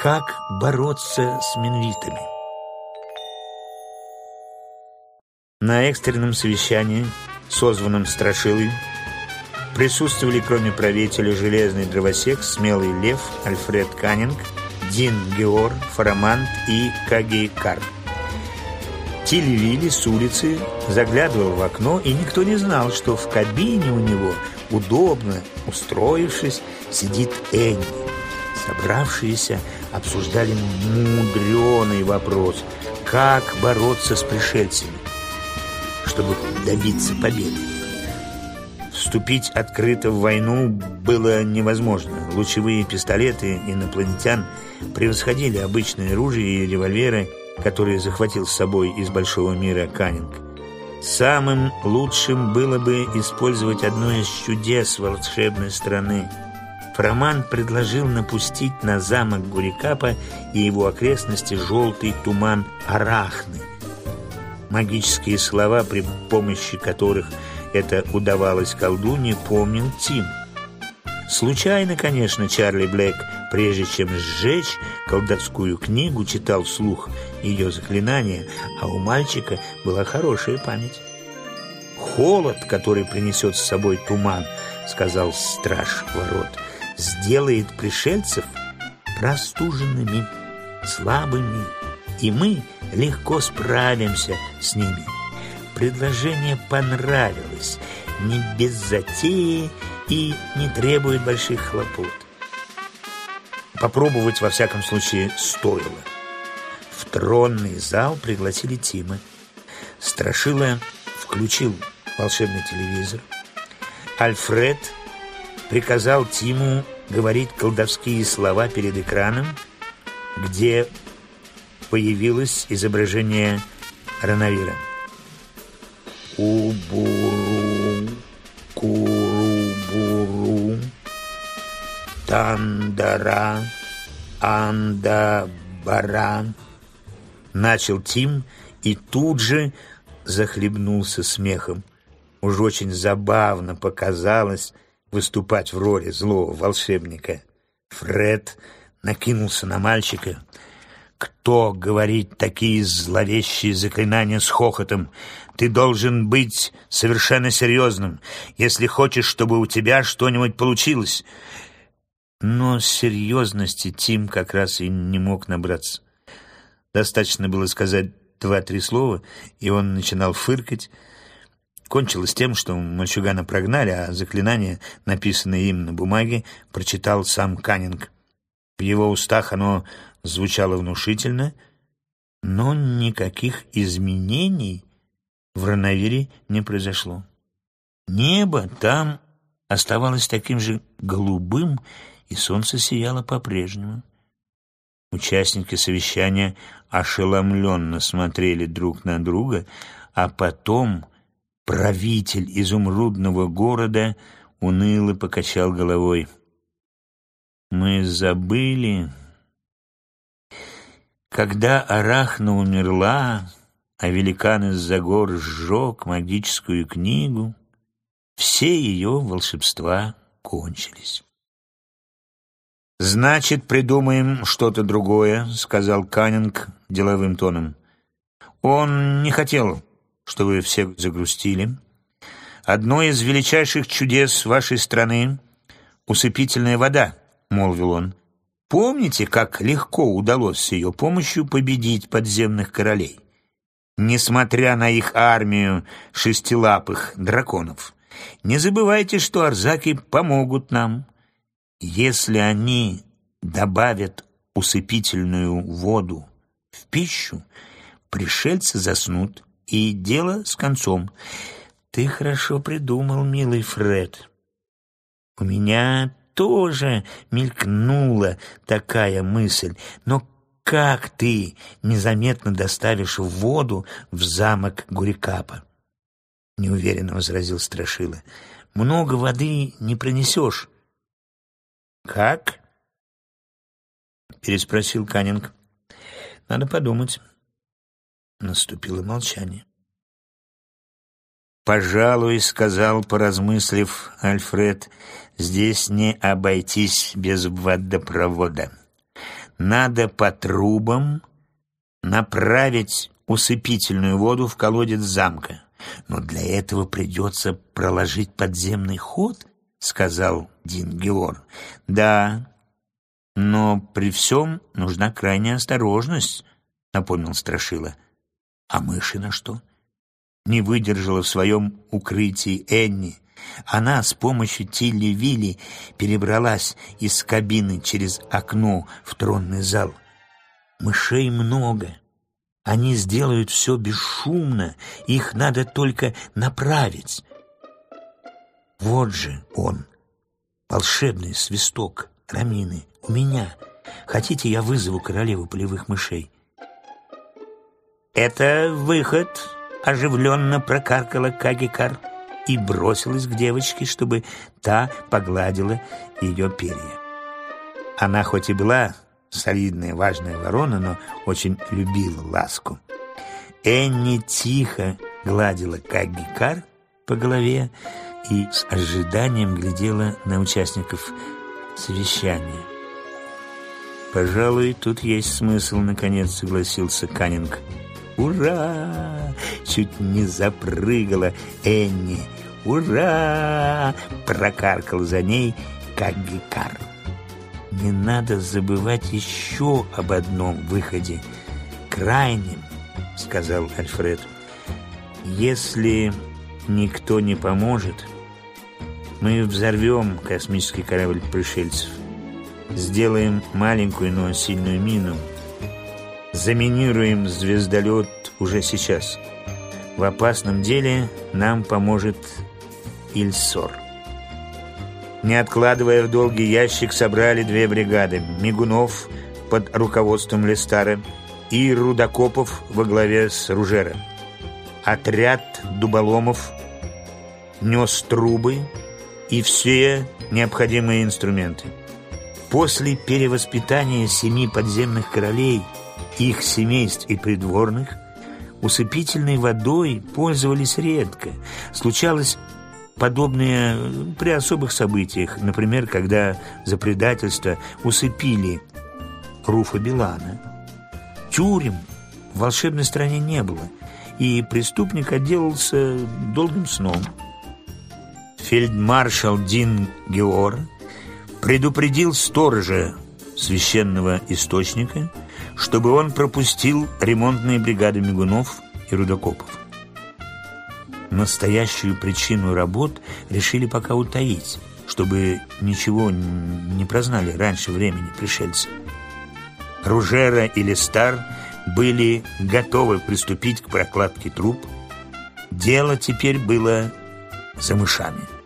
Как бороться с минвитами? На экстренном совещании, созванном Страшилой, присутствовали кроме правителя железный дровосек, смелый лев, Альфред Каннинг, Дин Геор, Фарамант и Каги Карп. Тильвили с улицы заглядывал в окно, и никто не знал, что в кабине у него, удобно устроившись, сидит Энни. Собравшиеся обсуждали мудреный вопрос, как бороться с пришельцами, чтобы добиться победы. Вступить открыто в войну было невозможно. Лучевые пистолеты инопланетян превосходили обычные ружья и револьверы, которые захватил с собой из большого мира Каннинг. Самым лучшим было бы использовать одно из чудес волшебной страны. Фроман предложил напустить на замок Гурикапа и его окрестности желтый туман Арахны. Магические слова, при помощи которых это удавалось колдуне, помнил Тим. Случайно, конечно, Чарли Блэк, прежде чем сжечь колдовскую книгу, читал вслух ее заклинания, а у мальчика была хорошая память. «Холод, который принесет с собой туман», — сказал страж ворот, — «сделает пришельцев простуженными, слабыми, и мы легко справимся с ними». Предложение понравилось, не без затеи, и не требует больших хлопот. Попробовать, во всяком случае, стоило. В тронный зал пригласили Тима. Страшила включил волшебный телевизор. Альфред приказал Тиму говорить колдовские слова перед экраном, где появилось изображение Ранавира. «Убуру, куру-буру, тандара, анда-бара», начал Тим и тут же захлебнулся смехом. Уж очень забавно показалось выступать в роли злого волшебника. Фред накинулся на мальчика. «Кто говорит такие зловещие заклинания с хохотом? Ты должен быть совершенно серьезным, если хочешь, чтобы у тебя что-нибудь получилось». Но серьезности Тим как раз и не мог набраться. Достаточно было сказать два-три слова, и он начинал фыркать. Кончилось тем, что мальчугана прогнали, а заклинание, написанное им на бумаге, прочитал сам Каннинг. В его устах оно звучало внушительно, но никаких изменений в Рановире не произошло. Небо там оставалось таким же голубым, и солнце сияло по-прежнему. Участники совещания ошеломленно смотрели друг на друга, а потом правитель изумрудного города уныло покачал головой. «Мы забыли, когда Арахна умерла, а великан из-за гор сжег магическую книгу, все ее волшебства кончились». «Значит, придумаем что-то другое», — сказал Каннинг деловым тоном. «Он не хотел, чтобы вы все загрустили. Одно из величайших чудес вашей страны — усыпительная вода», — молвил он. «Помните, как легко удалось с ее помощью победить подземных королей? Несмотря на их армию шестилапых драконов. Не забывайте, что арзаки помогут нам». Если они добавят усыпительную воду в пищу, пришельцы заснут, и дело с концом. Ты хорошо придумал, милый Фред. У меня тоже мелькнула такая мысль, но как ты незаметно доставишь воду в замок Гурикапа? Неуверенно возразил Страшила. Много воды не принесешь. «Как?» — переспросил Каннинг. «Надо подумать». Наступило молчание. «Пожалуй, — сказал, поразмыслив Альфред, — здесь не обойтись без водопровода. надо по трубам направить усыпительную воду в колодец замка. Но для этого придется проложить подземный ход, сказал Дин Геор. Да, но при всем нужна крайняя осторожность, напомнил Страшила. А мыши на что? Не выдержала в своем укрытии Энни. Она с помощью Тилли-Вилли перебралась из кабины через окно в тронный зал. Мышей много. Они сделают все бесшумно, их надо только направить. Вот же он, волшебный свисток Рамины, у меня. Хотите, я вызову королеву полевых мышей? «Это выход», — оживленно прокаркала Кагикар и бросилась к девочке, чтобы та погладила ее перья. Она хоть и была солидная, важная ворона, но очень любила ласку. Энни тихо гладила Кагикар по голове и с ожиданием глядела на участников совещания. «Пожалуй, тут есть смысл», — наконец согласился Каннинг. «Ура!» — чуть не запрыгала Энни. «Ура!» — прокаркал за ней Кагикар. «Не надо забывать еще об одном выходе, крайнем», — сказал Альфред. «Если никто не поможет, мы взорвем космический корабль пришельцев, сделаем маленькую, но сильную мину, заминируем звездолет уже сейчас. В опасном деле нам поможет Ильсор. Не откладывая в долгий ящик, собрали две бригады. Мигунов под руководством Лестара и Рудокопов во главе с Ружера. Отряд дуболомов нес трубы и все необходимые инструменты. После перевоспитания семи подземных королей, их семейств и придворных, усыпительной водой пользовались редко. Случалось подобные при особых событиях, например, когда за предательство усыпили Руфа Билана. Тюрем в волшебной стране не было, и преступник отделался долгим сном. Фельдмаршал Дин Геор предупредил сторожа священного источника, чтобы он пропустил ремонтные бригады мигунов и рудокопов. Настоящую причину работ решили пока утаить, чтобы ничего не прознали раньше времени пришельцы. Ружера и Листар были готовы приступить к прокладке труб. Дело теперь было за мышами.